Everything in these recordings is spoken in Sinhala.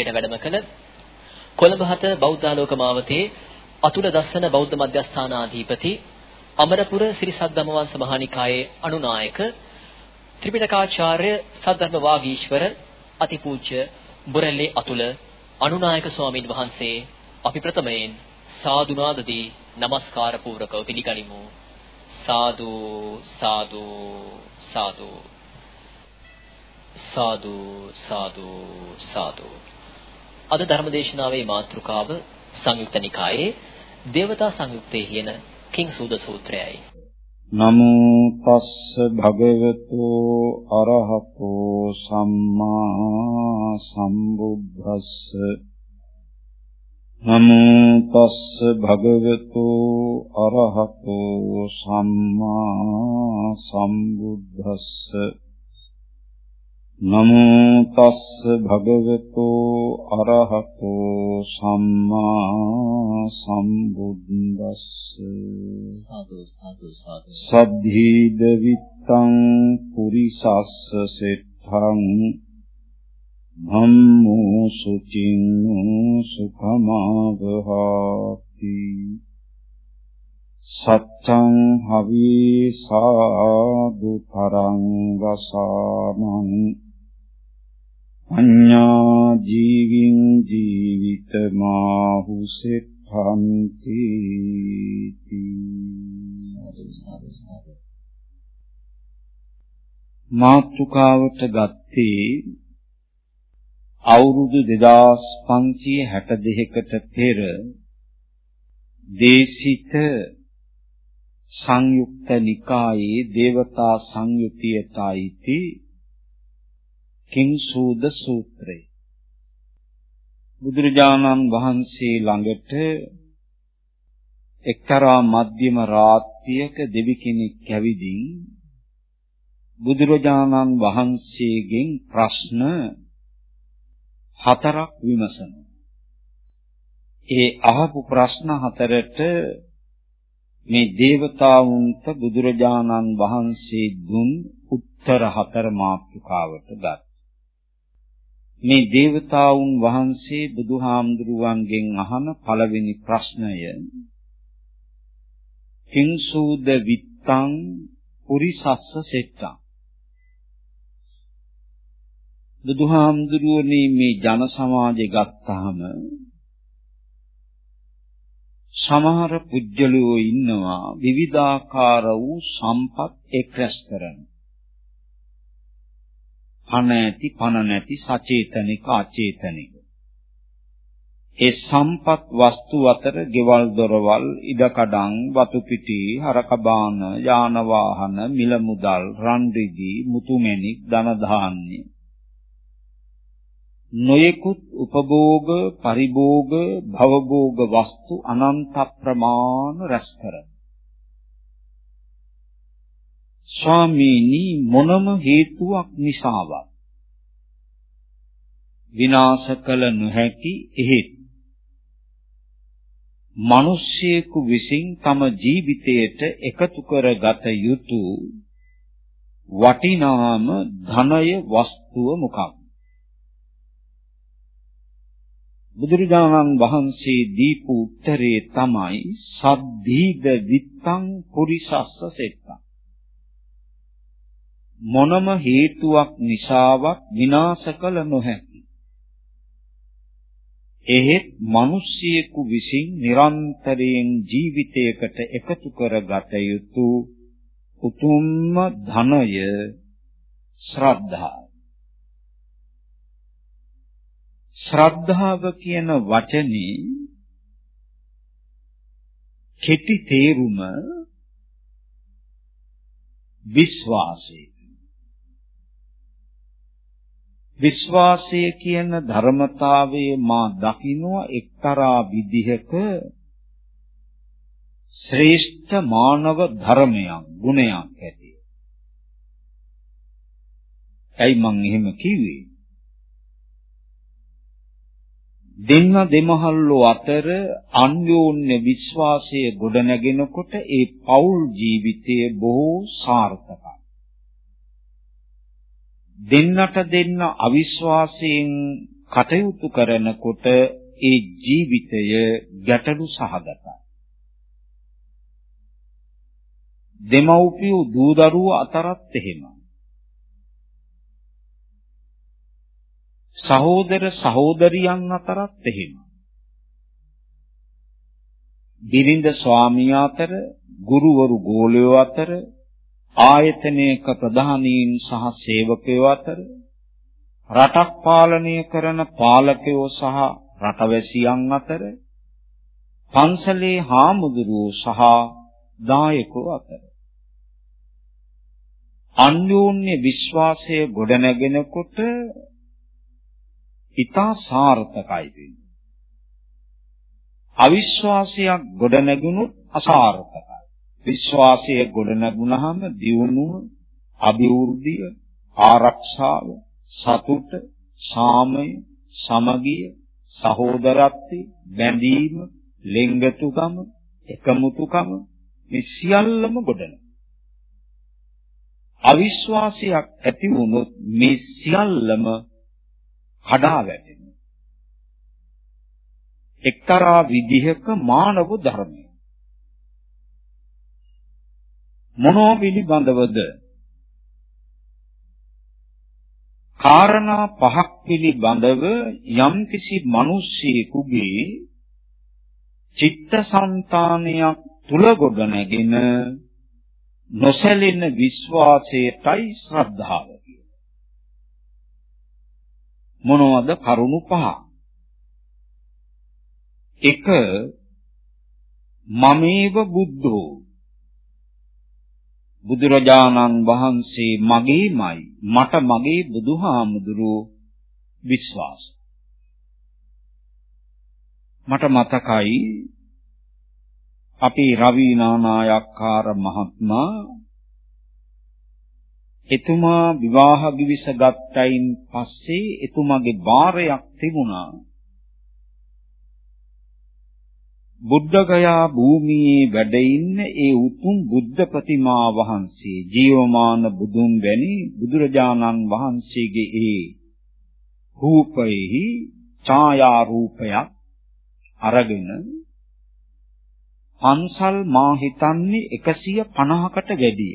ඉදිරියට වැඩම කළ කොළඹ හත බෞද්ධාලෝක මාවතේ අතුල දස්සන බෞද්ධ මධ්‍යස්ථානාධිපති අමරපුර සිරි සද්ධම්මවංශ මහානිකායේ අනුනායක ත්‍රිපිටකාචාර්ය සද්ධර්ම වාගීශවර අතිපූජ්‍ය බුරැල්ලේ අතුල අනුනායක ස්වාමින් වහන්සේ අපි ප්‍රථමයෙන් සාදුනාදදී নমස්කාර පූර්වකව පිළිගනිමු. සාදු සාදු සාදු. සාදු සාදු සාදු. අද ධර්මදේශනාවේ මාතෘකාව සංයුක්ත නිකායේ දේවතා සංයුත්තේ කියන කිං සූද සූත්‍රයයි. නමෝ තස්ස භගවතු අරහතෝ සම්මා සම්බුද්දස්ස. නමෝ තස්ස භගවතු අරහතෝ සම්මා සම්බුද්දස්ස. නමෝ තස්ස භගවතු අරහතෝ සම්මා සම්බුද්දස්ස. සාදු සාදු සාදු. සද්ධීද විත්තං පුරිසස්ස සෙට්ඨං ධම්මෝ සුචින් සුඛමාවහති. සත්තං හවි සාදු තරං වසානං අඤ්ඤා ජීවින් ජීවිත මාහුසෙත්හන්ති මාතුකාවට ගත්තේ අවුරුදු 2562කට පෙර දේශිත සංයුක්ත නිකායේ දේවතා සංයුතියටයි කිංසූද සූත්‍රය බුදුරජාණන් වහන්සේ ළඟට එක්තරා මධ්‍යම රාත්‍රියක දෙවි කෙනෙක් ඇවිදින් බුදුරජාණන් වහන්සේගෙන් ප්‍රශ්න හතරක් විමසනවා. ඒ අහපු ප්‍රශ්න හතරට මේ దేవතාවුන්ට බුදුරජාණන් වහන්සේ දුන් උත්තර හතර මාතෘකාවට ගත්. මේ దేవතාවුන් වහන්සේ බුදුහාමුදුරුවන්ගෙන් අහන පළවෙනි ප්‍රශ්නය කිංසූද විත්තං පුරිසස්ස සෙට්ටං බුදුහාමුදුරුවනේ මේ ජන සමාජය ගත්තාම සමහර පුජ්‍යලෝ ඉන්නවා විවිධාකාර වූ සම්පත් එක්රැස් කරන. පණ ඇති පණ නැති සචේතනික අචේතනික. ඒ සම්පත් වස්තු අතර ගෙවල් දොරවල් ඉඩකඩම් වතු පිටි හරක බාන යාන වාහන මිල මුදල් රන් රිදී මුතුමැණික් ධන ධාන්‍ය නොයෙකුත් උපභෝග පරිභෝග භවභෝග වස්තු අනන්ත ප්‍රමාණ රැස් කරන ස්වාමීනි මොනම හේතුවක් නිසාවත්? විනාශ කළ නොහැකි එහෙත් මිනිස්සෙකු විසින් තම ජීවිතයට එකතු කරගත යුතු වටිනාම ධනය වස්තුව මොකක්ද? බුදුරජාණන් වහන්සේ දීපු උත්තරේ තමයි සද්ධීද විත්තං පුරිසස්ස සෙත්තං. මොනම හේතුවක් නිසාවත් විනාශ කළ නොහැකි. එහෙත් මිනිසියෙකු විසින් නිරන්තරයෙන් ජීවිතයකට එකතු කරගත යුතු උතුම්ම ධනය ශ්‍රද්ධාව. ශ්‍රද්ධාව කියන වචනේ කෙටි තේරුම විශ්වාසය. විශ්වාසය කියන ධර්මතාවයේ මා දකින්නවා එක්තරා විදිහක ශ්‍රේෂ්ඨ මානව ධර්මයක් ගුණයක් ඇති. ඇයි මං එහෙම කිව්වේ? දෙන්න දෙමහල්ලෝ අතර අන්‍යෝන්‍ය විශ්වාසය ගොඩනගෙනකොට ඒ පෞල් ජීවිතය බොහෝ සාර්ථකයි. දෙන්නට දෙන්න අවිශ්වාසයෙන් කටයුතු කරනකොට ඒ ජීවිතය ගැටලු සහගතයි. දෙමව්පියෝ දූ දරුවෝ අතරත් එහෙමයි. සහෝදර සහෝදරියන් අතරත් එහෙමයි. බිරිඳ ස්වාමියා අතර, ගුරුවරු ගෝලයෝ අතර, ආයතනයක ප්‍රධානීන් සහ සේවකයෝ අතර, රටක් පාලනය කරන පාලකයෝ සහ රටවැසියන් අතර, පන්සලේ හාමුදුරුවෝ සහ දායකෝ අතර අන්‍යෝන්‍ය විශ්වාසය ගොඩනැගෙනකොට ඊතා සාර්ථකයි වෙන්නේ. අවිශ්වාසයක් ගොඩනැගුණොත් අසාර්ථකයි. විශ්වාසය ගොඩනැගුණාම දියුණුව, අභිවෘද්ධිය, ආරක්ෂාව, සතුට, සාමය, සමගිය, සහෝදරත්වය, බැඳීම, ලෙන්ගතුකම, එකමුතුකම මේ සියල්ලම ගොඩනැගෙනවා. අවිශ්වාසයක් ඇති වුණොත් මේ සියල්ලම කඩා වැටෙනවා. එක්තරා විදිහක මානව ධර්මය. මොනෝ පිළිබඳවද? කාරණා පහක් පිළිබඳව යම්කිසි මිනිසියෙකුගේ චිත්තසංතානයක් තුල ගොඩනැගෙන නොසැලෙන විශ්වාසයටයි ශ්‍රද්ධාව කියන්නේ. මොනවද කරුණු පහ? එක මමේව බුද්ධෝ බුදුරජාණන් වහන්සේ මගේමයි මට මගේ බුදුහාමුදුරුවෝ විශ්වාස. මට මතකයි අපි රවි නානායක්කාර මහත්මයා එතුමා විවාහ ගිවිස ගත්තයින් පස්සේ එතුමාගේ බාරයක් තිබුණා. බුද්ධගයා භූමියේ වැඩ ඉන්න ඒ උතුම් බුද්ධ ප්‍රතිමා වහන්සේ ජීවමාන බුදුන් වැනි බුදුරජාණන් වහන්සේගේ ඒ රූපෙහි ඡායා රූපයක් අරගෙන පන්සල් මා හිතන්නේ 150කට වැඩිය.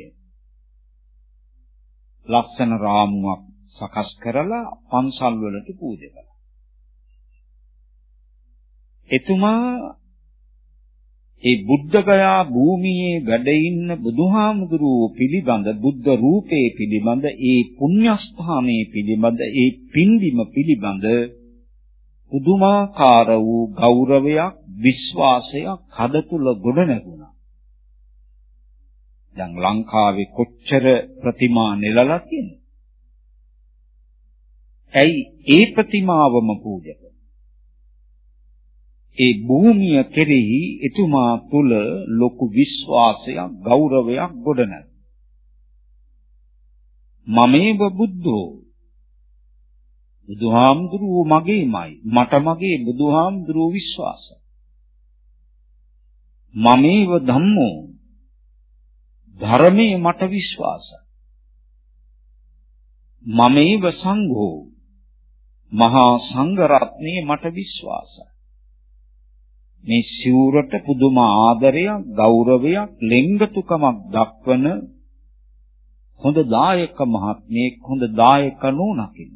ලස්සන රාමුවක් සකස් කරලා පන්සල් වලට පූජා කළා. එතුමා ඒ බුද්ධ ගයා භූමියේ වැඩ ඉන්න බුදුහාමුදුරුවෝ පිළිබඳ බුද්ධ රූපේ පිළිබඳ ඒ පුණ්‍යස්ථානයේ පිළිබඳ ඒ පින්දිම පිළිබඳ පුදුමාකාර වූ ගෞරවයක් විශ්වාසයක් හද තුල ගොඩ නැගුණා. දැන් ලංකාවේ කොච්චර ප්‍රතිමා නෙලලා තියෙනවද? ඇයි ඒ ප්‍රතිමාවම පූජා ඒ භූමිය කෙරෙහි එතුමා තුල ලොකු විශ්වාසයක් ගෞරවයක් ගොඩනැගුණා. මමේව බුද්ධෝ? බුදුහාමුදුරුවෝ මගේමයි. මට මගේ බුදුහාමුදුරුවෝ විශ්වාසයි. මමේව ධම්මෝ? ධර්මයේ මට විශ්වාසයි. මමේව සංඝෝ? මහා සංඝ රත්නයේ මට විශ්වාසයි. මේ සිවුරට පුදුම ආදරයක් ගෞරවයක් ලෙන්ගතුකමක් දක්වන හොඳ දායක මහත්මයෙක් හොඳ දායක නෝනකින්.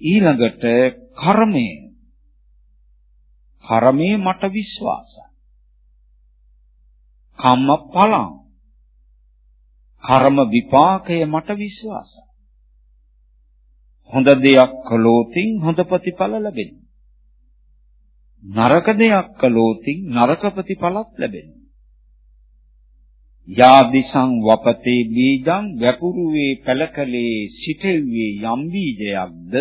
ඊළඟට කර්මය. කර්මයේ මට විශ්වාසයි. කම්ම ඵලං කර්ම විපාකය මට විශ්වාසයි. හොඳ දෙයක් කළොතින් හොඳ ප්‍රතිඵල ලැබෙනවා. නරක දෙයක් කළොතින් නරක ප්‍රතිඵලත් ලැබෙනවා. යාදිසං වපතේ බීජං වැපුරුවේ පළකලේ සිටෙව්වේ යම් බීජයක්ද?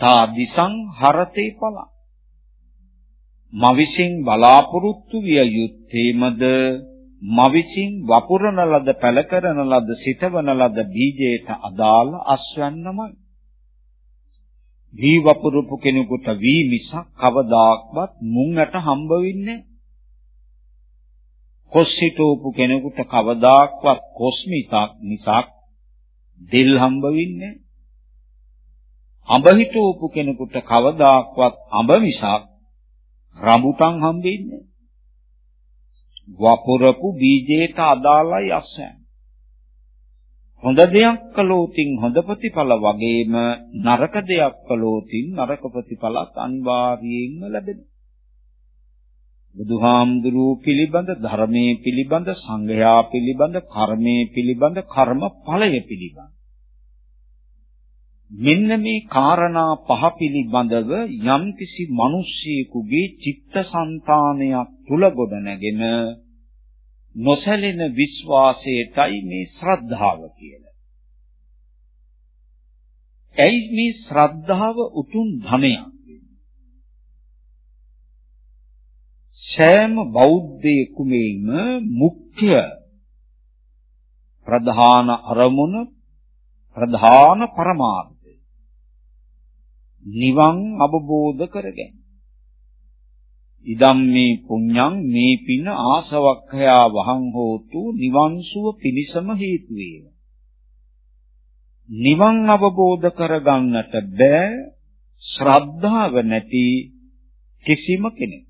තා දිසං හරතේ පල. මවිසින් බලාපොරොත්තු විය යුත්තේමද? මවිසින් වපුරන ලද පැල කරන ලද සිතවන ලද බීජයට අදාළ අස්වැන්නමයි. වී වපුරපු කෙනෙකුට වී මිසක් කවදාක්වත් මුං ඇට හම්බ වෙන්නේ කොස් හිටවපු කෙනෙකුට කවදාක්වත් කොස් මිසක් මිසක් දෙල් හම්බ වෙන්නේ අඹ හිටවපු කෙනෙකුට කවදාක්වත් අඹ මිසක් රඹුටන් හම්බෙන්නේ වපුරපු බීජයට අදාළයි අස්වැන්න. හොඳ දෙයක් කළොතින් හොඳ ප්‍රතිඵල වගේම නරක දෙයක් කළොතින් නරක ප්‍රතිඵලත් අනිවාර්යයෙන්ම ලැබෙනවා. බුදුහාමුදුරුව පිළිබඳ ධර්මයේ පිළිබඳ සංඝයා පිළිබඳ කර්මයේ පිළිබඳ කර්මඵලය පිළිබඳ මෙන්න මේ காரணා පහ පිළිබඳව යම්කිසි මිනිසියෙකුගේ චිත්තසංතානයක් තුල ගොඩ නැගෙන නොසැලෙන විශ්වාසයටයි මේ ශ්‍රද්ධාව කියලා. ඇයි මේ ශ්‍රද්ධාව උතුම් ධනයක්? සෑම බෞද්ධයෙකුමේම මුඛ්‍ය ප්‍රධාන අරමුණ ප්‍රධාන පරමාර්ථය නිවන් අවබෝධ කරගන්න. ඉදම් මේ පුඤ්ඤං මේ පින ආසවක්ඛයා වහං හෝතු නිවන් සුව පිණිසම හේතු වේවා. නිවන් අවබෝධ කරගන්නට බෑ ශ්‍රද්ධාව නැති කිසිම කෙනෙක්.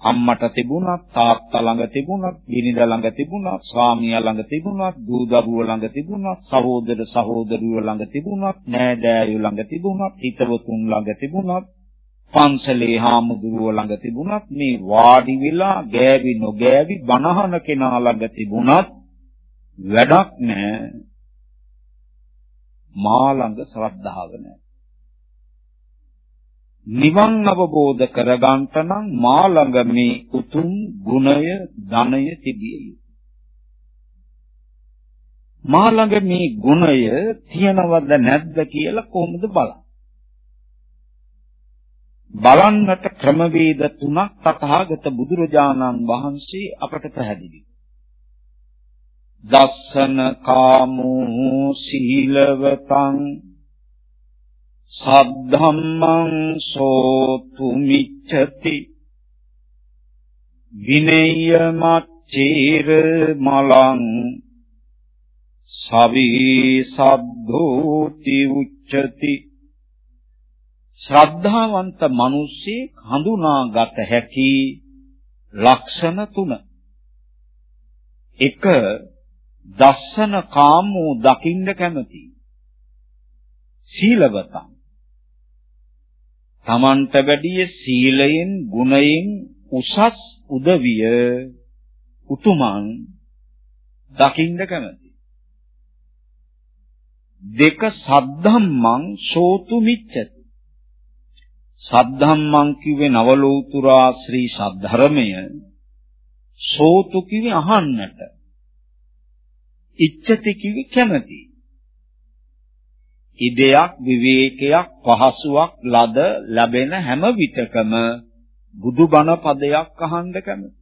අම්මට තිබුණත් තාත්තා ළඟ තිබුණත් බිනිඳ ළඟ තිබුණත් ස්වාමියා ළඟ තිබුණත් දූ දරුවෝ ළඟ තිබුණත් සහෝදර සහෝදරියෝ ළඟ තිබුණත් නෑදෑයෝ ළඟ තිබුණත් හිතවතුන් ළඟ තිබුණත් පන්සලේ හාමුදුරුවෝ ළඟ තිබුණත් මේ වාඩි වෙලා ගෑවි නොගෑවි බනහන කෙනා ළඟ තිබුණත් වැඩක් නෑ මා ළඟ ශ්‍රද්ධාව නෑ නිවන් අවබෝධ කරගන්නට නම් මා ළඟ මේ උතුම් ගුණය ධනය තිබිය යුතුයි. මා ළඟ මේ ගුණය තියනවද නැද්ද කියලා කොහොමද බලන්නේ? බලන්නට ක්‍රමවේද තුනක් තථාගත බුදුරජාණන් වහන්සේ අපට පැහැදිලි. දස්සන කාමෝ සීලවතං සද්ධම්මං සෝතු මිච්ඡති විනේය මච්චේර මලං සවි සද්ධෝති උච්චති ශ්‍රද්ධාවන්ත මිනිස්සෙක් හඳුනාගත හැකි ලක්ෂණ තුන එක දස්සන කාමෝ දකින්න කැමති සීලවතං තමන්ට වැඩිය සීලයෙන් ගුණයෙන් උසස් උදවිය උතුමන් දකින්න කැමති. දෙක සද්ධම්මං සෝතු මිච්ඡති. සද්ධම්මං කිව්වේ නවලෝතුරා ශ්‍රී සද්ධර්මය. සෝතු කිව්වේ අහන්නට. ඉච්ඡති කිව්වේ කැමති. ඉදයක් විවේකයක් පහසුවක් ලද ලැබෙන හැම විටකම බුදුබණ පදයක් අහන්න කැමති.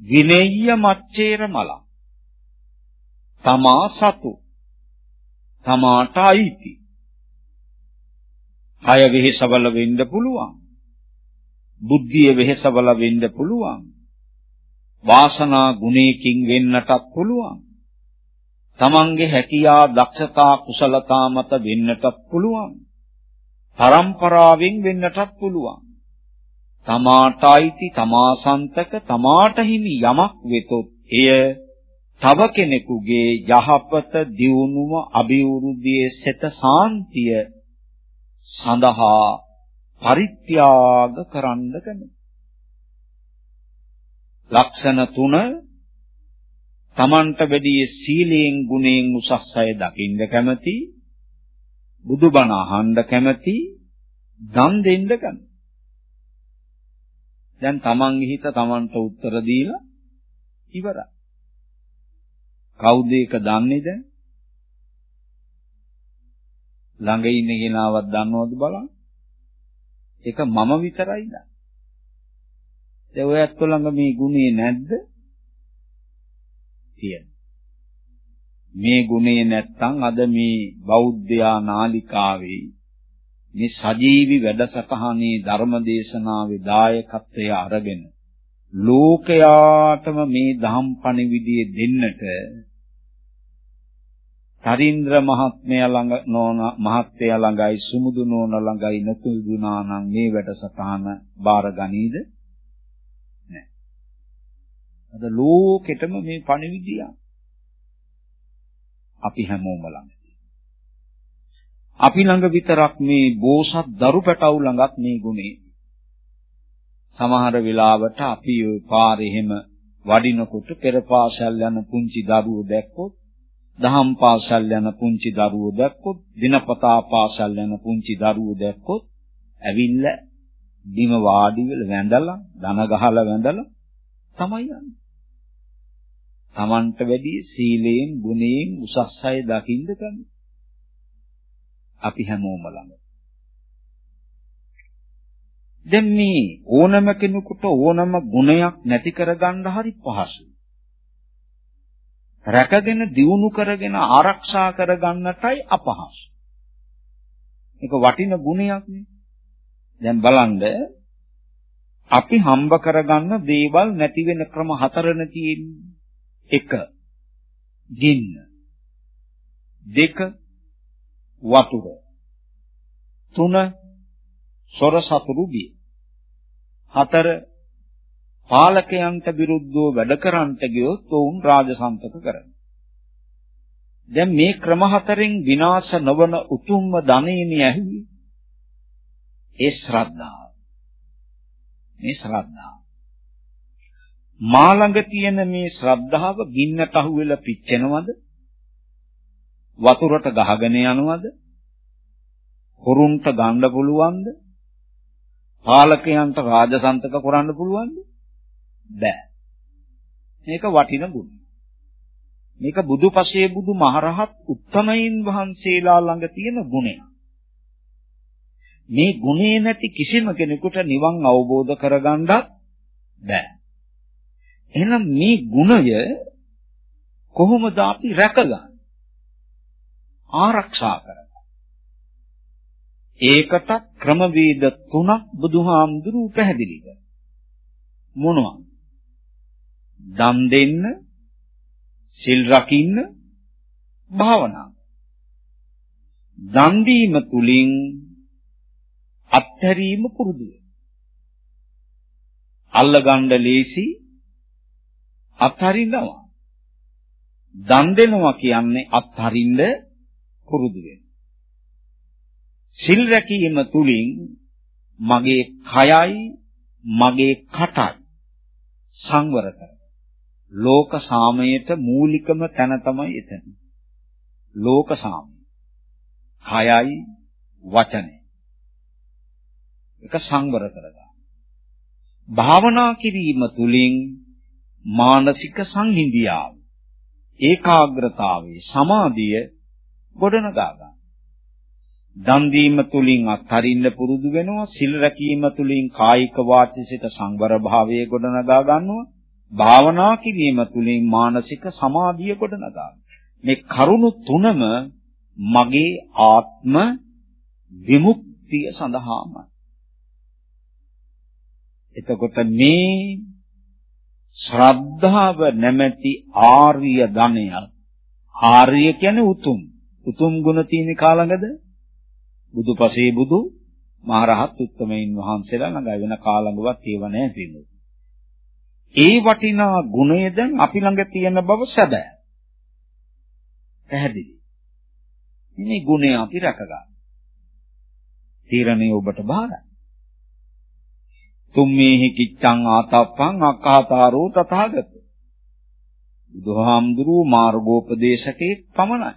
විනේය මච්චේර මල. තමා සතු. තමාට අයිති. කය වෙහෙසවල වෙන්න පුළුවන්. බුද්ධිය වෙහෙසවල වෙන්න පුළුවන්. වාසනා ගුණයකින් වෙන්නටත් පුළුවන්. තමන්ගේ හැකියා දක්ෂතා කුසලතා මත වෙන්නටත් පුළුවන්. පරම්පරාවෙන් වෙන්නටත් පුළුවන්. තමාට අයිති තමා සන්තක තමාට හිමි යමක් වෙතොත් එය තව කෙනෙකුගේ යහපත දියුණුව අභිවෘද්ධියේ සෙත සාන්තිය සඳහා පරිත්‍යාග කරන්න කැමති. ලක්ෂණ තුන තමන්ට වැඩි සීලයෙන් ගුණයෙන් උසස් අය දකින්න කැමති බුදුබණ අහන්න කැමති දන් දෙන්න කැමති. දැන් තමන්ගේ හිත තමන්ට උත්තර දීලා ඉවරයි. කවුද ඒක දන්නේ දැන්? ළඟ ඉන්න කෙනාවත් දන්නවද බලන්න. ඒක මම විතරයි දන්නේ. දැන් ඔයත් ළඟ මේ ගුණේ නැද්ද? තියෙන. මේ ගුණය නැත්තම් අද මේ බෞද්ධයා නාලිකාවේ මේ සජීවි වැඩසටහනේ ධර්මදේශනාවේ දායකත්වය අරගෙන ලෝකයාටම මේ දහම් පණිවිඩය දෙන්නට තරින්ද්‍ර මහත්මයා ළඟ නෝන මහත්මයා ළඟයි සුමුදු නෝන ළඟයි නතුදුනා නම් මේ වැඩසටහන බාර ගනීද? නැහැ. අද ලෝකෙටම මේ පණිවිඩය අපි හැමෝම ළඟ. අපි ළඟ විතරක් මේ බෝසත් දරු පැටවු ළඟත් මේ ගුණේ. සමහර වෙලාවට අපි ওই පාරේ එහෙම වඩිනකොට පෙර පාසල් යන පුංචි දරුවෝ දැක්කොත් දහම් පාසල් යන පුංචි දරුවෝ දැක්කොත් දිනපතා පාසල් යන පුංචි දරුවෝ දැක්කොත් ඇවිල්ලා බිම වාඩි වෙලා වැඳලා දන ගහලා වැඳලා තමයි යන්නේ. Tamanට වැඩි සීලයෙන් ගුණයෙන් උසස් අය දකින්න කන්නේ. අපි හැමෝම ළඟ. දැන් මේ ඕනම කෙනෙකුට ඕනම ගුණයක් නැති කරගන්න හරි පහසුයි. රැකගෙන දියුණු කරගෙන ආරක්ෂා කරගන්නටයි අපහසු. ඒක වටින ගුණයක් නේ. දැන් බලන්න අපි හම්බ කරගන්න දේවල් නැති වෙන ක්‍රම හතරන තියෙන්නේ. 1. ගින්න. 2. වතුර. 3. සොර සතුරු බිය. 4. පාලකයන්ට විරුද්ධව වැඩ කරන්නට ගියොත් ඔවුන් රාජසන්තක කරනවා. දැන් මේ ක්‍රම හතරෙන් විනාශ නොවන උතුම්ම ධනෙනි ඇහුවේ ඒ ශ්‍රද්ධාව. මේ ශ්‍රද්ධාව. මා ළඟ තියෙන මේ ශ්‍රද්ධාව ගින්නට අහුවෙලා පිච්චෙනවද? වතුරට ගහගෙන යනවද? හොරුන්ට ගන්න පුළුවන්ද? පාලකයන්ට රාජසන්තක කරන්න පුළුවන්ද? බෑ. මේක වටින ගුණ. මේක බුදුපසේ බුදු මහරහත් උත්තමයින් වහන්සේලා ළඟ තියෙන ගුණයක්. මේ ගුණේ නැති කිසිම කෙනෙකුට නිවන් අවබෝධ කරගන්නත් බෑ. එහෙනම් මේ ගුණය කොහොමද අපි රැකගන්නේ? ආරක්ෂා කරගන්න. ඒකට ක්‍රමවේද තුනක් බුදුහාමුදුරුවෝ පැහැදිලි කරා. මොනවා? දන් දෙන්න, සිල් රකින්න, භාවනා. දන් දීම තුලින් අත්හැරීම පුරුදු වෙනවා. අල්ලගන්න ලේසි අත්හරිනවා. දන් දෙනවා කියන්නේ අත්හරින්න පුරුදු වෙනවා. සිල් රැකීම තුලින් මගේ කයයි මගේ කටයි සංවර කරනවා. ලෝක සාමයට මූලිකම තැන තමයි එතන. ලෝක සාමය. කයයි වචනය. එක සංවර කරගන්න. භාවනා කිරීම තුළින් මානසික සංහිඳියාව ඒකාග්‍රතාවයේ සමාධිය ගොඩනගා ගන්න. දන් දීම තුලින් අත්හරින්න පුරුදු වෙනවා සිල් රැකීම තුලින් කායික වාචික සංවර භාවයේ ගොඩනගා ගන්නවා භාවනා කිරීම තුළින් මානසික සමාධිය ගොඩනගා මේ කරුණු තුනම මගේ ආත්ම විමුක්තිය සඳහාම. එතකොට මේ ශ්‍රද්ධාව නැමැති ආර්ය ධනය ආර්ය කියන්නේ උතුම්. උතුම් ගුණ තියෙන කාලඟද බුදුපසේ බුදු මහරහත් උත්තමයින් වහන්සේලා ළඟ වෙන කාලඟවත් ඒව නැහැ පිළිගන්න. ඒ වටිනා ගුණය දැන් අපි ළඟ තියෙන බව සැබෑ. පැහැදිලි. මේ ගුණය අපි රැකගන්න. තීරණය ඔබට බාරයි. තුම්මේහි කිච්ඡං ආතප්පං අක්ඛාතාරෝ තථාගත. බුදුහාමුදුරුවෝ මාර්ගෝපදේශකේ පමණයි.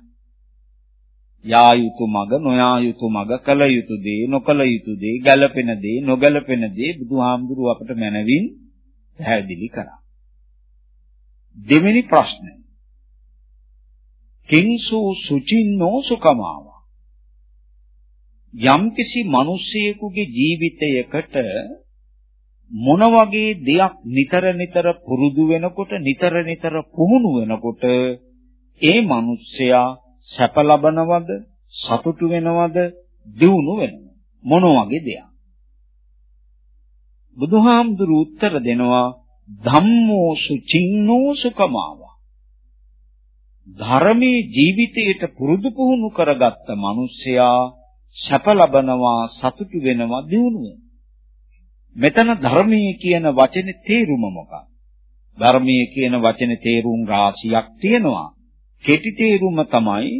යා යුතු මග නොයා යුතු මග කල යුතු දේ නොකල යුතු දේ ගැළපෙන දේ නොගැළපෙන දේ බුදුහාමුදුරුවෝ අපට මැනවින් පැහැදිලි කරා. දෙවෙනි ප්‍රශ්නය. කිංසු සුචින්නෝ සුකමාව. යම්කිසි මිනිසියෙකුගේ ජීවිතයකට මොන වගේ දෙයක් නිතර නිතර පුරුදු වෙනකොට නිතර නිතර පුහුණු වෙනකොට ඒ මිනිස්සයා සැප ලබනවද සතුටු වෙනවද දියුණු වෙනවද මොන වගේ දෙයක් බුදුහාමුදුරු උත්තර දෙනවා ධම්මෝ සුචින්නෝ සුකමාව ධර්මයේ ජීවිතයට පුරුදු පුහුණු කරගත්ත මිනිසයා සැප ලබනවා සතුටු වෙනවා දිනුව. මෙතන ධර්මයේ කියන වචනේ තේරුම මොකක්ද? ධර්මයේ කියන වචනේ තේරුම් රාශියක් තියෙනවා. කෙටි තේරුම තමයි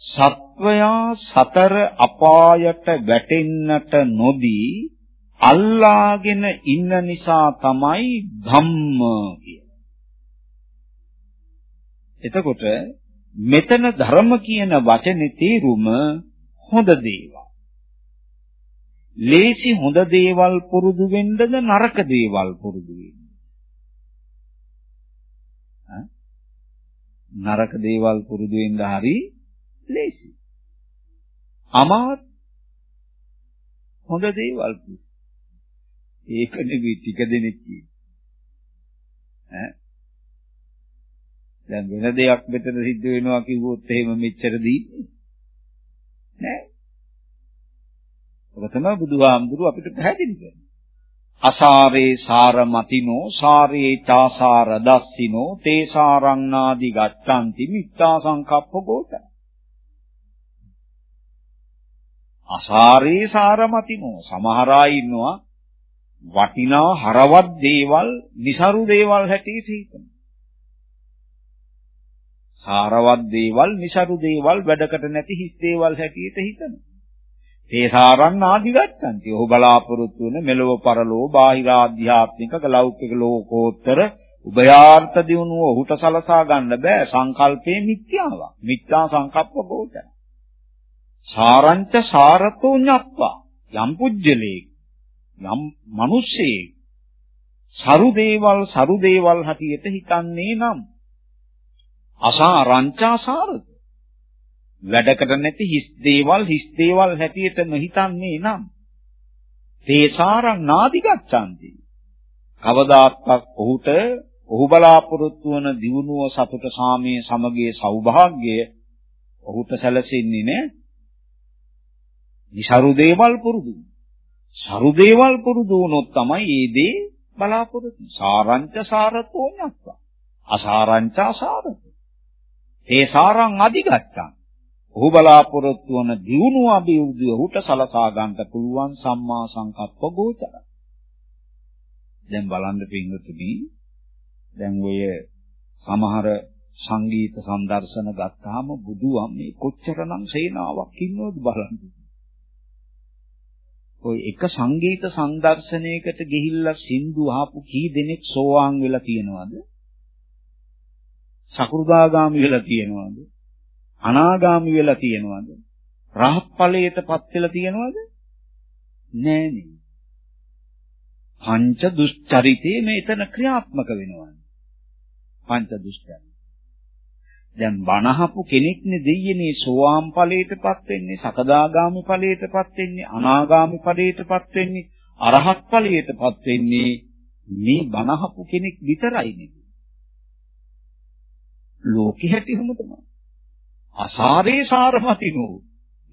සත්වයා සතර අපායට වැටෙන්නට නොදී අල්ලාගෙන ඉන්න නිසා තමයි ධම්ම කියන්නේ. එතකොට මෙතන ධර්ම කියන වචනේ තේරුම හොඳ දේවල්. ලේසි හොඳ දේවල් පුරුදු වෙන්නද නරක දේවල් පුරුදු වෙන්නද? නරක දේවල් පුරුදු වෙන්න හරි ලේසි. අමාත් හොඳ දේවල් ඒක නෙවෙයි ටික දෙනෙක් ඈ? දැන් වෙන දෙයක් මෙතන සිද්ධ වෙනවා කිව්වොත් එහෙම මෙච්චර දීන්නේ නෑ. ඔබ තමයි බුදුහාමුදුරුව අපිට පැහැදිලි කරන්නේ. අසාරේ සාරමතිනෝ සාරේ චාසාර දස්සිනෝ තේසාරංනාදි ගච්ඡanti මිත්‍යා සංකප්ප ගෝචර. අසාරේ සාරමතිනෝ සමහර අය ඉන්නවා වටිනා හරවත් දේවල් નિසරු දේවල් හැටියට හිතන සාරවත් දේවල් નિසරු දේවල් වැඩකට නැති හිස් දේවල් හැටියට හිතනවා ඒ සාරං ආදි ගච්ඡanti. ඔහු බලාපොරොත්තු වෙන මෙලොව පරලෝ බාහිර ආධ්‍යාත්මික ලෞකික ලෝකෝත්තර උභයාර්ථ දිනුව ඔහුට සලසා ගන්න බෑ සංකල්පේ මිත්‍යාවක්. මිත්‍යා සංකප්ප ගෝචර. සාරංච සාරතෝ ඤත්වා යම් පුජ්‍යලේ යම් මිනිස්සේ සරු දේවල් සරු දේවල් හැටියට හිතන්නේ නම් අසාරංචා සාරත වැඩකට නැති හිස් දේවල් හිස් දේවල් හැටියටම හිතන්නේ නම් තේසාරං නාදිගච්ඡanti කවදාත්ක් ඔහුට ඔහු බලාපොරොත්තු වන දියුණුව සතුට සාමයේ සමගිය සෞභාග්‍යය ඔහුට සැලසෙන්නේ නැහැ. නිසරු දේවල් පුරුදු. සරු දේවල් පුරුදු වුණොත් තමයි ඒ දේ බලාපොරොත්තු. සාරංච සාරතෝ ඤත්වා. අසාරංච අසාරත. ඒ සාරං අධිගච්ඡං. ඔහු බලාපොරොත්තු වන දියුණුව අභිවෘද්ධිය ඔහුට සලසා ගන්නට පුළුවන් සම්මා සංකප්ප ගෝචර. දැන් බලන්න පින්වතුනි දැන් ඔය සමහර සංගීත සම්දර්ශන ගත්තාම බුදුන් මේ කොච්චරනම් සේනාවක් ඉන්නවද බලන්න. ඔය එක සංගීත සංදර්ශනයකට ගිහිල්ලා සින්දු අහපු කී දෙනෙක් සෝවාන් වෙලා තියෙනවද? සකෘදාගාමි වෙලා තියෙනවද? අනාගාමි වෙලා තියෙනවද? රහත් ඵලයටපත් වෙලා තියෙනවද? නෑනේ. පංච දුෂ්චරිතේ මේතන ක්‍රියාත්මක වෙනවා. පංච දුෂ්චරිත. දැන් බණහපු කෙනෙක්නේ දෙයියනේ සෝවාන් ඵලයටපත් වෙන්නේ, සකදාගාමි ඵලයටපත් වෙන්නේ, අනාගාමි ඵලයටපත් වෙන්නේ, අරහත් ඵලයටපත් වෙන්නේ මේ බණහපු කෙනෙක් විතරයි නේ. ලෝකෙ හැටිම තමයි. අසාරේ සාරමතිනෝ.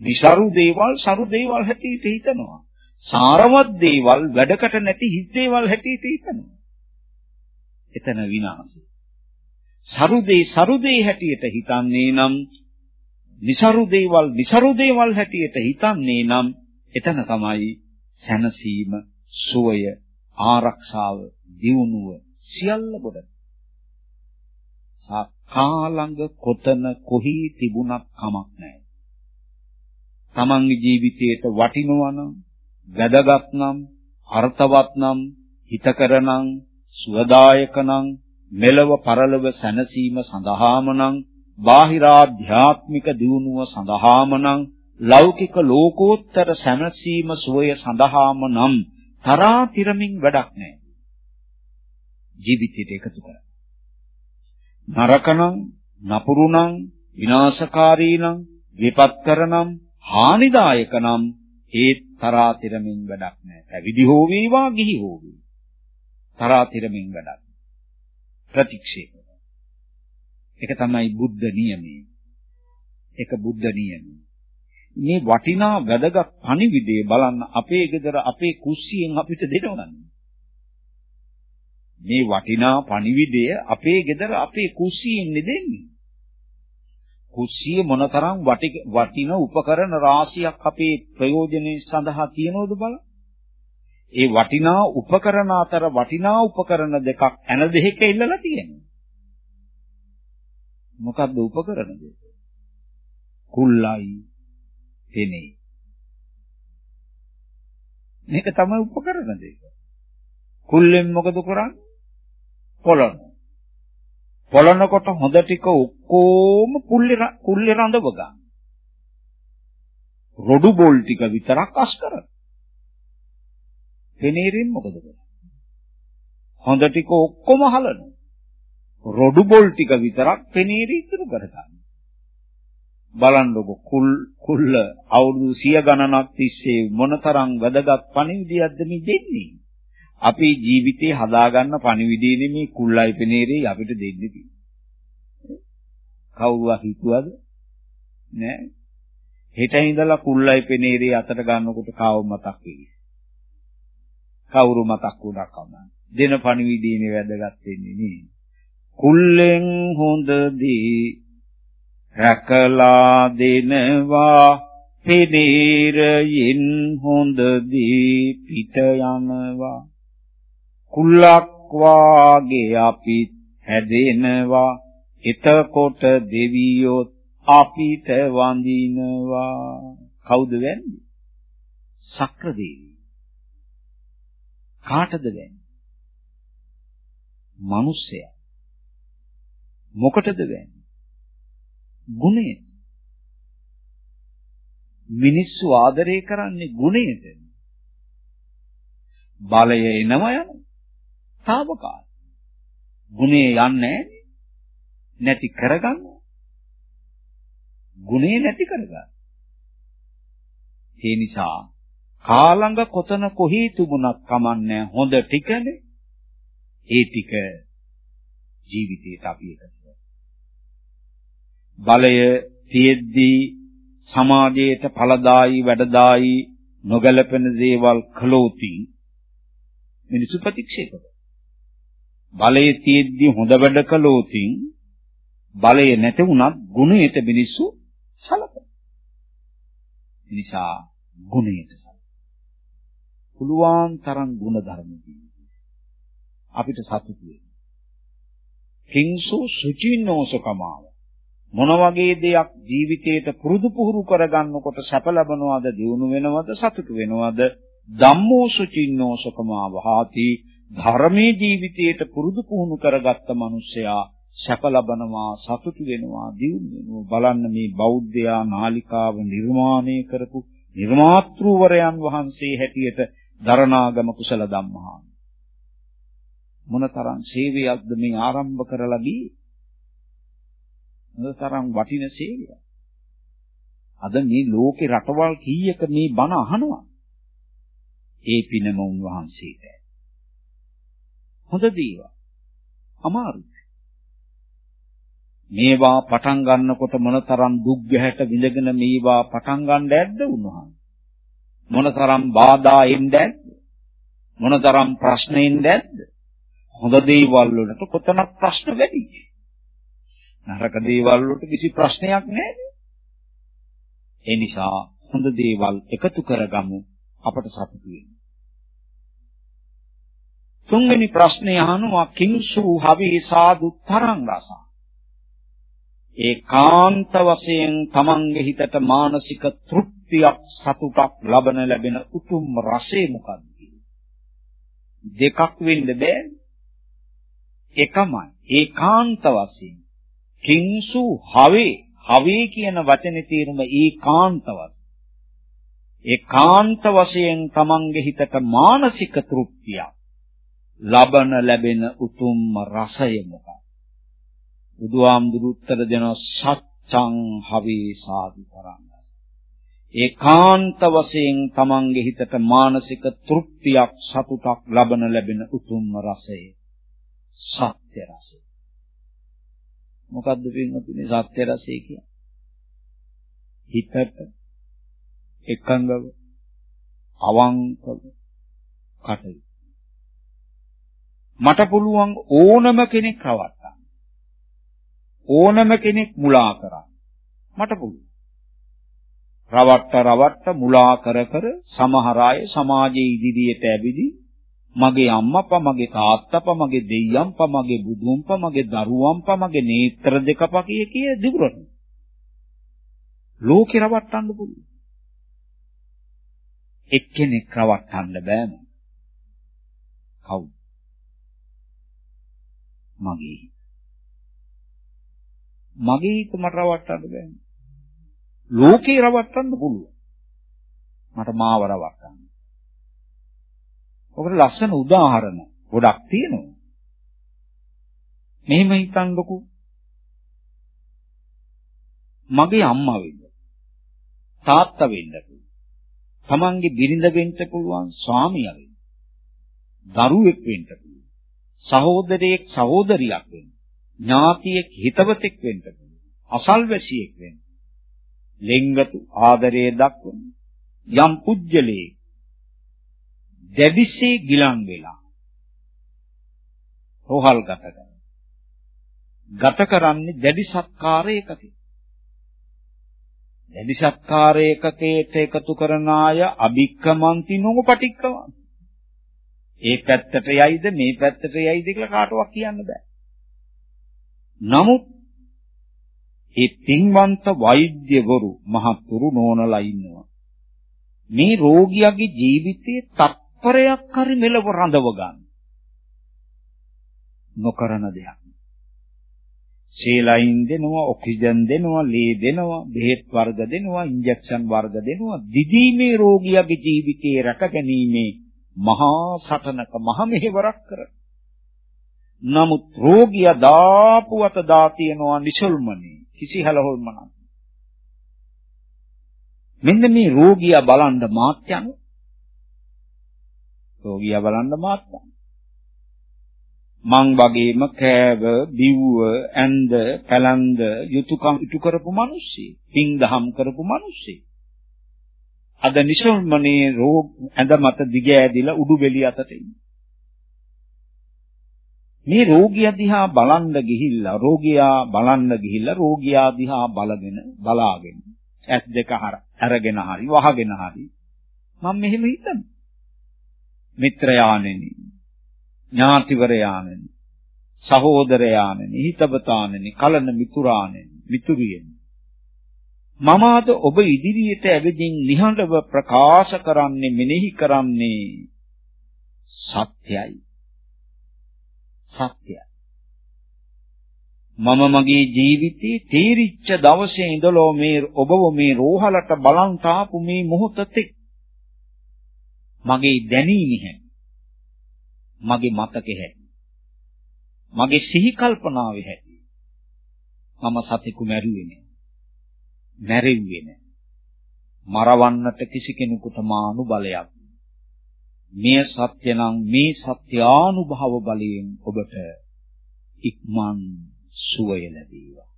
විසරු දේවල් සරු දේවල් හැටියට හිතනවා. සාරවත් දේවල් වැඩකට නැති හිස් දේවල් හැටියට හිතනවා. එතන විනාශය. සරු දේ සරු දේ හැටියට හිතන්නේ නම් નિසරු දේවල් નિසරු දේවල් හැටියට හිතන්නේ නම් එතන තමයි සැනසීම, සුවය, ආරක්ෂාව, දියුණුව සියල්ල කොට. කාලඟ කොතන කොහි තිබුණත් කමක් නැහැ. තමන්ගේ ජීවිතයට වටිනවා නම්, වැදගත් නම්, අර්ථවත් නම්, හිතකර නම්, සුවදායක නම්, මෙලව පරලව සැනසීම සඳහාම නම්, බාහිරාධ්‍යාත්මික දියුණුව සඳහාම නම්, ලෞකික ලෝකෝත්තර සැනසීම සුවය සඳහාම නම් තරා තිරමින් වැඩක් නැහැ. ජීවිතයට එකතු කරගන්න. නරකනම් නපුරුනම් විනාශකාරීනම් විපත්කරනම් හානිදායකනම් ඒ තරාතිරමින් වැඩක් නැහැ. පැවිදි හෝ වේවා ගිහි හෝ වේවා. තරාතිරමින් වැඩක්. ප්‍රතික්ෂේප. ඒක තමයි බුද්ධ නියමය. ඒක බුද්ධ නියමය. මේ වටිනා වැදගත් පණිවිඩය බලන්න අපේ ගෙදර අපේ කුස්සියෙන් අපිට දෙනවන්නේ. මේ වටිනා පණිවිඩය අපේ ගෙදර අපේ කුස්සියෙන් දෙන්නේ. කුස්සිය මොනතරම් වටින උපකරණ රාශියක් අපේ ප්‍රයෝජනෙ සඳහා තියනවද බලන්න. ඒ වටිනා උපකරණ අතර වටිනා උපකරණ දෙකක් ඇන දෙකක ඉල්ලලා තියෙනවා. මොකද්ද උපකරණ දෙක? කුල්ලයි තෙනේ. මේක තමයි උපකරණ දෙක. කුල්ලෙන් මොකද කරන්නේ? පොළන. පොළනකොට හොඳ ටික ඔක්කොම කුල්ලේ කුල්ලේ රඳව ගන්න. රොඩු බෝල් ටික විතරක් අස් කරන. පෙනීරින් මොකද කරන්නේ? හොඳ ටික ඔක්කොම හලන. රොඩු බෝල් ටික විතරක් පෙනීරි ඉතුරු කරගන්න. බලන්නකො කුල් කුල්ල අවුරුදු 100 ගණනක් තිස්සේ මොනතරම් වැදගත් පණිවිඩයක්ද මේ දෙන්නේ? අපේ ජීවිතේ හදාගන්න පණිවිඩය නෙමේ කුල්ලයි පෙනීරේ අපිට දෙන්නේ තියෙන්නේ. කවුරුවා හිතුවද? නෑ. හෙට ඉඳලා කුල්ලයි පෙනීරේ අතට ගන්නකොට කාව මතක් වෙයි. කවුරු මතක් වුණා කමන්න. දෙන පණිවිඩයනේ වැදගත් වෙන්නේ නේ. කුල්ලෙන් හොඳ දී රැකලා දෙනවා. පිළිරයෙන් හොඳ දී පිට යනවා. කුල්ලක් වාගේ අපි හැදෙනවා. එතකොට දෙවියොත් අපිට වඳිනවා. කවුද වෙන්නේ? සක්‍ර දේවී කාටද වෙන්නේ මිනිස්සයා මොකටද වෙන්නේ ගුණයට. මිනිස්සු ආදරය කරන්නේ ගුණයට. බලය එනම යන තාවකාල. ගුණේ යන්නේ නැති කරගන්න. ගුණේ නැති කරගන්න. ඒ නිසා කාලඟ කොතන කොහි තිබුණත් කමන්නේ හොඳ ටිකනේ. ඒ ටික ජීවිතේට අපි එකතු බලය තියෙද්දී සමාජයට ඵලදායි වැඩදායි නොගැලපෙන දේවල් කළොතින් මිනිසු ප්‍රතික්ෂේප බලයේ තියෙද්දී හොඳ වැඩ කළොතින් බලය නැති වුණත් ගුණයට මිනිස්සු සලකන නිසා ගුණයට සලකන පුළුවන් තරම් ගුණ ධර්ම අපිට සතුටු වෙන්න. කිංසු සුචින්නෝසකමාව. මොන වගේ දෙයක් ජීවිතේට පුරුදු පුහුරු කරගන්නකොට සැප ලබනවද දියුණු වෙනවද සතුටු වෙනවද? ධම්මෝ සුචින්නෝ සකමා වහාති ධර්මයේ ජීවිතයට පුරුදු පුහුණු කරගත්ත මිනිසයා සැප ලබනවා සතුටු වෙනවා දියුණු වෙනවා. බලන්න මේ බෞද්ධයා නාලිකාව නිර්මාණය කරපු නිර්මාතෘවරයන් වහන්සේ හැටියට දරණාගම කුසල ධම්මහා මොනතරම් සේවයක්ද මේ ආරම්භ කරලා දී තරම් වටින සේවයක්. අද මේ ලෝකේ රටවල් කීයක මේ බණ අහනවා. ඒ පිනම උන්වහන්සේට. හොඳ දේවල්. අමාරුයි. මේවා පටන් ගන්නකොට මොනතරම් දුක් ගැහැට විඳගෙන මේවා පටන් ගන්න ඇද්ද උන්වහන්සේ? මොනතරම් බාධා එන්නේ ඇද්ද? මොනතරම් ප්‍රශ්න එන්නේ ඇද්ද? හොඳ දේවල් වලට කොතනක් ප්‍රශ්න වැඩි? නරක දේවල් වලට කිසි ප්‍රශ්නයක් නැහැ. ඒ නිසා හොඳ දේවල් එකතු කරගමු අපට සතුටු වෙන්න. තුන්වෙනි ප්‍රශ්නේ අහනවා කිංසු හවි සාදු තරං රස. ඒකාන්ත වශයෙන් තමන්ගේ හිතට මානසික තෘප්තියක් සතුටක් ලබන ලැබෙන උතුම් රසය මොකක්ද? දෙකක් වෙන්න බෑ. එකමයි. ඒකාන්ත වශයෙන්. කිංසු හවේ. හවේ කියන වචනේ තේරුම ඒකාන්ත වශයෙන්. ඒකාන්ත වශයෙන් තමන්ගේ හිතට මානසික තෘප්තිය ලබන ලැබෙන උතුම්ම රසය මොකක්ද? බුදුහාමුදුරු උත්තර දෙන සත්‍යං හවේ සාදු කරන්නේ. ඒකාන්ත වශයෙන් තමන්ගේ හිතට මානසික තෘප්තියක් සතුටක් ලබන ලැබෙන උතුම්ම රසය සත්‍ය රසය මොකද්ද පින්වතුනි සත්‍ය රසය කියන්නේ? හිතට එකඟව අවංකව කටයුතු. මට පුළුවන් ඕනම කෙනෙක් රවට්ටන්න. ඕනම කෙනෙක් මුලා කරන්න. මට පුළුවන්. රවට්ට රවට්ට මුලා කර කර සමහර අය සමාජයේ ඉදිරියට ඇවිදි මගේ අම්මපා මගේ තාත්තපා මගේ දෙයියන්පා මගේ බුදුන්පා මගේ දරුවන්පා මගේ නේත්‍ර දෙකපා කිය කිය දිගුරන ලෝකේ රවට්ටන්න පුළුවන්. එක්කෙනෙක් රවට්ටන්න බෑම. කවුද? මගේ මගේ හිත මට රවට්ටන්න බෑනේ ලෝකේ රවට්ටන්න පුළුවන්. මට මාව රවට්ටන්න. ඔකට ලස්සන උදාහරණ ගොඩක් තියෙනවා. මෙහෙම හිතන්නකො. මගේ අම්මා වෙන්න. තාත්තා වෙන්න පුළුවන්. තමන්ගේ බිරිඳ වෙන්න පුළුවන් ස්වාමියා වෙන්න. දරුවෙක් වෙන්න පුළුවන්. සහෝදරයෙක් සහෝදරියක් වෙන්න. ඥාතියෙක් හිතවතෙක් වෙන්න පුළුවන්. අසල්වැසියෙක් වෙන්න. ලෙන්ගතු ආදරයේ දක්වන යම් පුජ්‍යලේ දැඩිසේ ගිලන් වෙලා රෝහල් ගත කරන. ගත කරන්නේ දැඩි සත්කාරයකදී. දැඩි සත්කාරයකකේට එකතු කරන අය අභික්කමන්ති නොපටික්කමන්ති ඒ පැත්තට යයිද මේ පැත්තට යයිද කියලා කාටවත් කියන්න බෑ. නමුත් ඒ පින්වන්ත වෛද්‍යවරු මහත්තුරු නෝනලා ඉන්නවා. මේ රෝගියාගේ ජීවිතයේ තත්පරයක් හරි මෙලව රඳව ගන්න. නොකරන දෙයක්. සීලයින් දෙනවා, ඔක්සිජන් දෙනවා, ලේ දෙනවා, බෙහෙත් වර්ග දෙනවා, ඉන්ජෙක්ෂන් වර්ග දෙනවා. දිදීමේ රෝගියාගේ ජීවිතේ රැකගැනීමේ මහා සටනක මහ මෙහෙවරක් කරන. නමුත් රෝගියා දාපු අත දා තියනවා නිසල්මනේ. කිසි හැලහොල්මනක්. මෙන්න මේ රෝගියා බලන්න මාත් යන රෝගියා බලන්න මාත් යන මං වගේම කෑව, බිව්ව, ඇඳ, පැලඳ, යුතුයකම් ඉටු කරපු මිනිස්සෙක්, පින් දහම් කරපු මිනිස්සෙක්. අද නිසල්මනේ රෝග ඇඳ මත දිග ඇදිලා උඩු බෙලිය අතට ඉන්නේ. මේ රෝගියා දිහා බලන්න ගිහිල්ලා රෝගියා බලන්න ගිහිල්ලා රෝගියා දිහා බලගෙන බලාගෙන ඇස් දෙක අරගෙන හරි වහගෙන හරි මම මෙහෙම හිතන්නේ. මිත්‍රයාණෙනි ඥාතිවරයාණෙනි සහෝදරයාණෙනි හිතවතාණෙනි කලන මිතුරාණෙනි මිතුරියනි මම අද ඔබ ඉදිරියට ඇවිදින් නිහඬව ප්‍රකාශ කරන්නේ මෙනෙහි කරන්නේ සත්‍යයි. සත්‍යයි. මම මගේ ජීවිතේ තීරිච්ච දවසේ ඉඳලා මේ ඔබව මේ රෝහලට බලන් තාපු මේ මොහොතේ මගේ දැනීම හැටි මගේ මතකෙ හැටි මගේ සිහි කල්පනාවේ හැටි මම සතෙකු මැරුවේ නෑ. මැරෙන්නේ නෑ. මරවන්නට කිසි කෙනෙකුට මානු බලයක් මේ සත්‍ය නම් මේ සත්‍යානුභව බලයෙන් ඔබට ඉක්මන් සුවය ලැබේවා.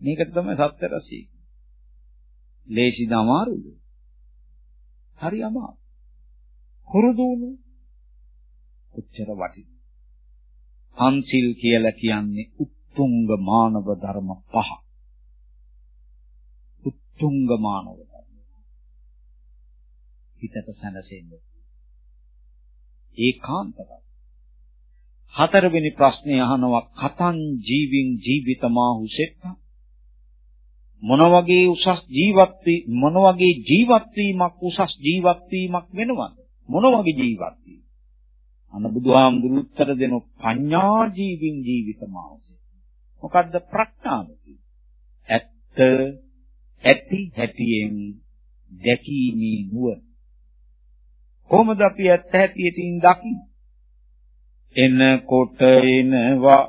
මේකට තමයි සත්‍ය රසී. ලේසිද අමාරුද? හරි අමාරු. හුරුදුණු කොච්චර වටිනවද? පන්සිල් කියලා කියන්නේ උත්තුංග මානව ධර්ම පහ. උත්තුංග මානව හිතට සැනසෙන්න. ඒකාන්තව. හතරවෙනි ප්‍රශ්නේ අහනවා කතං ජීවින් ජීවිතමාහු සෙත්ත? මොන වගේ උසස් ජීවත් මොන වගේ ජීවත් වීමක් උසස් ජීවත් වීමක් වෙනවද? මොන වගේ ජීවත් වීම? අන බුදුහාමුදුරු උත්තර දෙන පඤ්ඤා ජීවින් ජීවිතමාහු මොකද්ද ප්‍රඥාව ඇත්ත ඇති හැටියෙන් දැකීමේ නුවණ. කොහොමද අපි ඇත්ත හැටියටින් දකින්නේ? එනකොට එනවා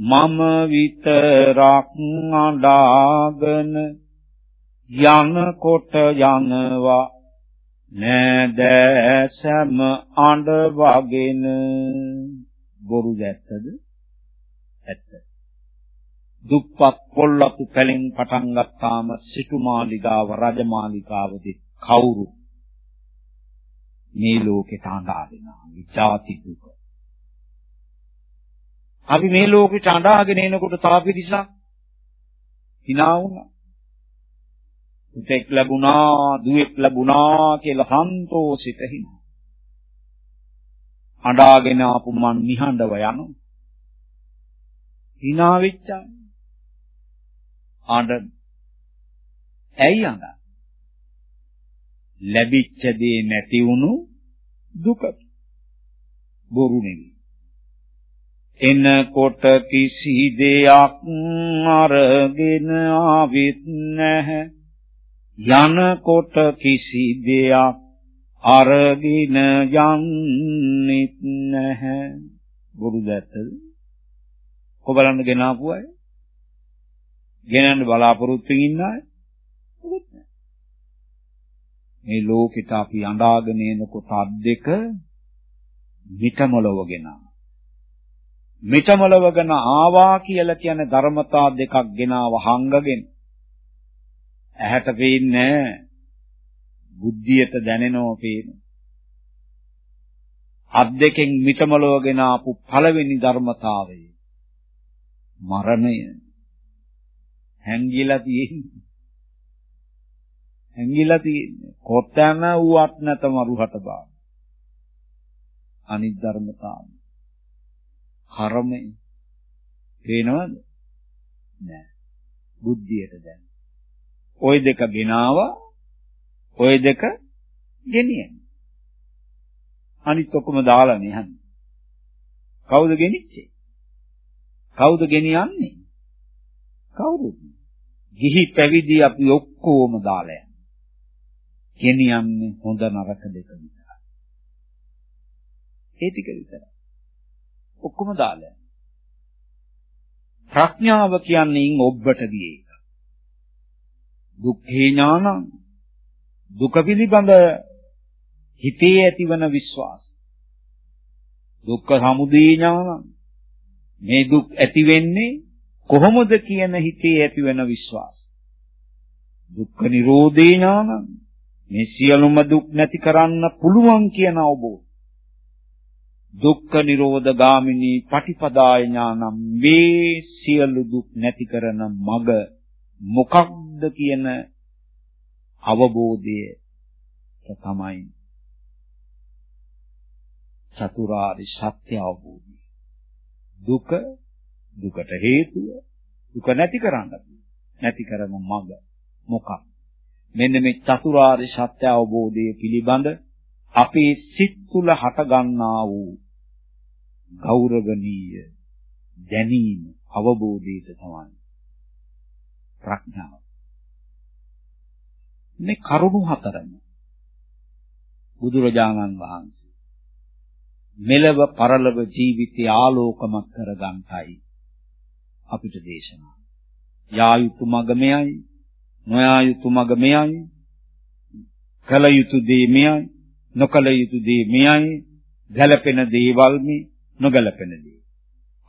මම විතරක් අඬාගෙන යනකොට යනවා නෑදෑසම අඬ වගෙන බොරු දැත්තද? ඇත්ත. දුප්පත් පොල්ලතු පැලින් පටන් ගත්තාම සිටු මාලිගාව රජ මාලිගාවදී කවුරු මේ ලෝකෙට අඬාගෙනා විචාති දුක. අපි මේ ලෝකෙට අඬාගෙන එනකොට තව පිරිසක් hina වුණා. පුතෙක් ලැබුණා, දුවෙක් ලැබුණා කියලා සන්තෝෂිත හිනා. අඬාගෙන ආපු මන් නිහඬව යනු. hina වෙච්චා. අඬ ඇයි අඬ? ලැබිච්ච දේ නැති වුණු දුක. බොරු නෙවෙයි. එනකොට කිසි දෙයක් අරගෙන ආවිත් නැහැ යනකොට කිසි දෙයක් අරගෙන යන්නෙත් නැහැ බොරු දැත්තද කොබලන්න ගෙන ආපු අය ගෙනන්න බලාපොරොත්තු ඉන්න අය මේ ලෝකෙට අපි අඬාගෙන එනකොට අත් දෙක මිටමලවගෙන. මිටමලවගෙන ආවා කියලා කියන ධර්මතා දෙකක් ගෙනාව හංගගෙන. ඇහැට පේන්නේ බුද්ධියට දැනෙනව පේන. අත් දෙකෙන් මිටමලවගෙන ආපු පළවෙනි ධර්මතාවය මරණය හැංගිලා තියෙන්නේ. හැංගිලා තියෙන්නේ කොතන වුවත් නැත මරුහට බාන අනිත් ධර්මතාවය කර්මය පේනවද නෑ බුද්ධියට දැන ওই දෙක ගෙනාවා ওই දෙක ගෙනියන අනිත් ඔක්කොම දාලා නිහන්නේ කවුද ගෙනිච්චේ කවුද ගෙනියන්නේ කවුරුද ගිහි පැවිදි අපි ඔක්කොම දාලා ගෙනියන්නේ හොඳ නරක දෙක විතරයි. ඒ ටික විතරයි. ඔක්කොම දාලා. ප්‍රඥාව කියන්නේ ඔබට ගියේ එක. දුක්ඛේ ඥානං දුක පිළිබඳ හිතේ ඇතිවන විශ්වාස. දුක්ඛ සමුදය ඥානං මේ දුක් ඇති වෙන්නේ කොහොමද කියන හිතේ ඇතිවන විශ්වාස. දුක්ඛ නිරෝධේ ඥානං මේ සියලුම දුක් නැති කරන්න පුළුවන් කියන අවබෝධය. දුක්ඛ නිරෝධ ගාමිනී පටිපදාය ඥානම් මේ සියලු දුක් නැති කරන මඟ මොකක්ද කියන අවබෝධය තමයි චතුරාර්ය සත්‍ය අවබෝධය. දුක දුකට හේතුව දුක නැති කරන්න නැති කරන මඟ මොකක්ද? මෙන්න මේ චතුරාර්ය සත්‍ය අවබෝධය පිළිබඳ අපේ සිත් තුළ හටගන්නා වූ ගෞරවණීය දැනීම අවබෝධයට තමයි ප්‍රඥාව. මේ කරුණු හතරම බුදුරජාණන් වහන්සේ මෙලව පරලව ජීවිතය ආලෝකමත් කරගන්ටයි අපිට දේශනා. යා යුතු මග මෙයයි නොයා යුතු මග මෙයයි. කල යුතු දේ මෙයයි. නොකල යුතු දේ මෙයයි. ගැළපෙන දේවල් මේ නොගැළපෙන දේ.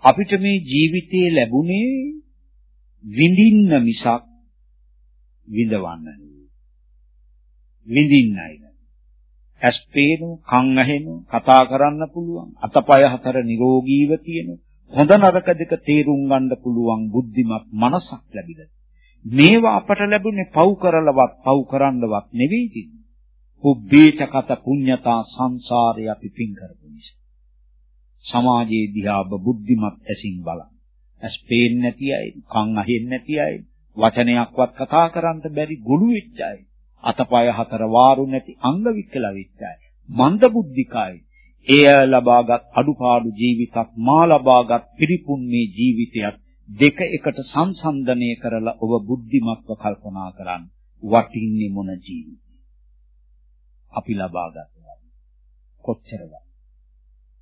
අපිට මේ ජීවිතේ ලැබුණේ විඳින්න මිසක් විඳවන්න විඳින්නයි. ඇස් පේනු කන් ඇහෙනු කතා කරන්න පුළුවන් අතපය හතර නිරෝගීව තියෙන හොඳ නරක දෙක තේරුම් ගන්න පුළුවන් බුද්ධිමත් මනසක් ලැබිලා මේවා අපට ලැබුණේ පව් කරලවත් පව් කරන්නවත් නෙවෙයි තින්නේ. පුබ්බේචකත පුඤ්ඤතා සංසාරේ අපි පින් කරපු නිසා. සමාජයේ දිහා ඔබ බුද්ධිමත් ඇසින් බලන්න. ඇස් පේන්නේ නැති අය, කන් අහෙන්නේ නැති අය, වචනයක්වත් කතා කරන්න බැරි ගොළු වෙච්ච අය, අතපය හතර වාරු නැති අංග විකලා වෙච්ච අය, මන්ද බුද්ධිකයි. එය ලබාගත් අඩුපාඩු ජීවිතක් මා ලබාගත් පිරිපුන් මේ ජීවිතයක් දෙක එකට සංසන්දනය කරලා ඔබ බුද්ධිමත්ව කල්පනා කරන්න වටින්නේ මොන ජීවිතය අපි ලබාගත් කොච්චරද?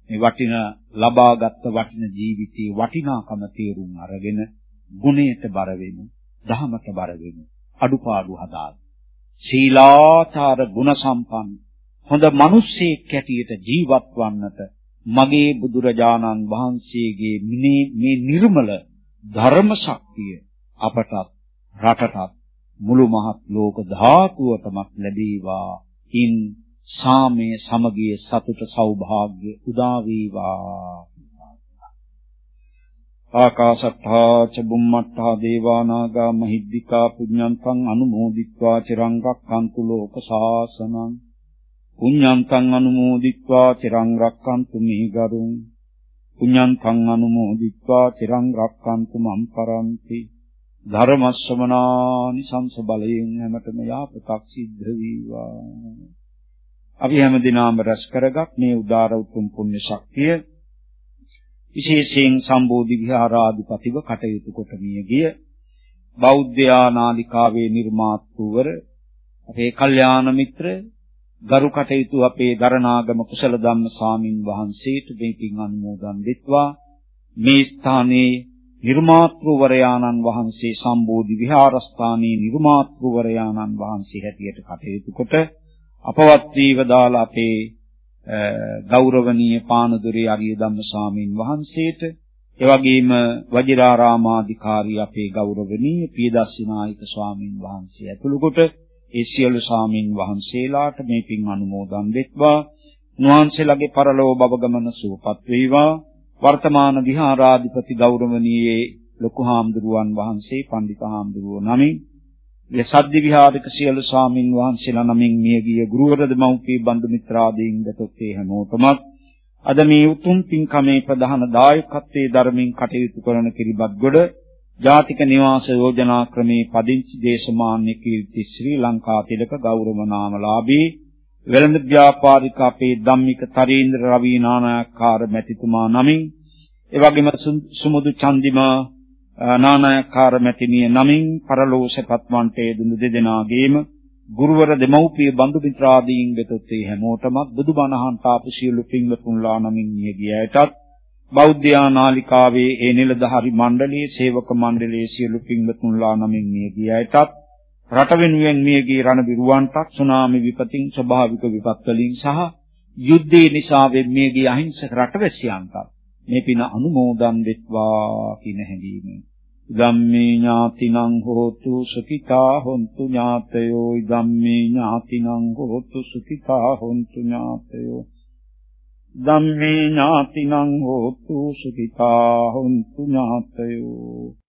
මේ වටින ලබාගත් වටින ජීවිතයේ වටිනාකම තේරුම් අරගෙන ගුණයට බර වෙමු දහමට බර වෙමු අඩුපාඩු හදාගන්න ශීලාචාර ගුණ සම්පන්න හොඳ මිනිස්සෙක් කැටියට ජීවත් වන්නට මගේ බුදුරජාණන් වහන්සේගේ මේ නිර්මල ධර්ම ශක්තිය අපටත් රටටත් මුළු මහත් ලෝක ධාතුවටමත් ලැබේවා. ඉන් සාමයේ සමගිය සතුට සෞභාග්‍ය උදා වේවා. ආකාශට්ඨා ච බුම්මට්ඨා දේවානාගා මහිද්దికා පුඤ්ඤන්තං අනුමෝදිත්වා චිරං රක්ඛන්තු ලෝක සාසනං. පුඤ්ඤන්තං අනුමෝදිත්වා චිරං රක්ඛන්තු මේ ගරුං පුඤ්ඤන්තං අනුමෝදිත්වා චිරං රක්ඛන්තු මම් පරන්ති. ධර්ම ශ්‍රවණානි සංස බලයෙන් හැමතෙම යාපතක් සිද්ධ වේවා. අපි හැම දිනම රැස් කරගත් මේ උදාර උතුම් පුණ්‍ය ශක්තිය විශේෂයෙන් සම්බෝධි විහාරාධිපතිව කටයුතු කොට මිය ගිය බෞද්ධ ආනාලිකාවේ නිර්මාතෘවර අපේ කල්යාණ මිත්‍ර ගරු කටයුතු අපේ දරණාගම කුසල ධම්ම ස්වාමින් වහන්සේට දෙකින් අනුමෝදන් දෙත්වා. මේ ස්ථානයේ නිර්මාතෘවරයාණන් වහන්සේ සම්බෝධි විහාරස්ථානයේ නිර්මාතෘවරයාණන් වහන්සේ හැටියට කටයුතු කොට අපවත් වීවදාලා අපේ ගෞරවනීය පානදුරේ අරිය ධම්ම ස්වාමීන් වහන්සේට එවැගේම වජිරාරාමාධිකාරී අපේ ගෞරවනීය පියදස්සිනායක ස්වාමීන් වහන්සේ ඇතුළු කොට ඒ සියලු ස්වාමීන් වහන්සේලාට මේ පින් අනුමෝදන් වෙත්වා. නුවන්සේලාගේ පරලෝ බව ගමන සුවපත් වේවා. වර්තමාන විහාරාධිපති ගෞරවනීය ලොකු හාමුදුරුවන් වහන්සේ පණ්ඩිත හාමුදුරුවෝ නමින් යසද්දි විහාරික සියලු ස්වාමින් වහන්සේලා නමින් මියගිය ගුරුවර දෙමව්පිය බන්දු මිත්‍රාදීන් දතොත් ඒ හැමෝටමත් අද මේ උතුම් පින්කමේ ප්‍රධාන දායකත්වයේ ධර්මින් කටයුතු කරන කිරිබත් ගොඩ ජාතික නිවාස යෝජනා ක්‍රමේ පදිංචි දේශමාන්‍ය කීර්ති ශ්‍රී ලංකා තිලක ගෞරව නාමලාභී වෙළඳ ව්‍යාපාරික අපේ ධම්මික තරීන්ද්‍ර රවි නානායක්කාර මැතිතුමා නමින් එවැගේම සුමුදු චන්දිමා නානායක්කාර මැතිණිය නමින් පරලෝසපත් වන්ට යෙදුණු දෙදෙනාගේම ගුරුවර දෙමව්පිය බඳු මිත්‍රාදීන් වෙතොත් ඒ හැමෝටම බුදුබණ අහන්ට ආපු සියලු පින්වතුන්ලා නමින් මිය ගිය අයටත් බෞද්ධ නාලිකාවේ ඒ නිලධාරි මණ්ඩලයේ සේවක මණ්ඩලයේ සියලු පින්වතුන්ලා නමින් මිය ගිය අයටත් රට වෙනුවෙන් මිය ගිය රණවිරුවන්ටත් සුනාමි විපතින් ස්වභාවික විපත් වලින් සහ යුද්ධේ නිසා මිය ගිය අහිංසක රටවැසියන්ටත් මේ පින අනුමෝදන් වෙත්වා කියන හැඟීමෙන් ධම්මේ ඥාතිනං හෝතු සුඛිතා හොන්තු ඥාතයෝ. ධම්මේ ඥාතිනං හෝතු සුඛිතා හොන්තු ඥාතයෝ. ධම්මේ ඥාතිනං හෝතු සුඛිතා හොන්තු ඥාතයෝ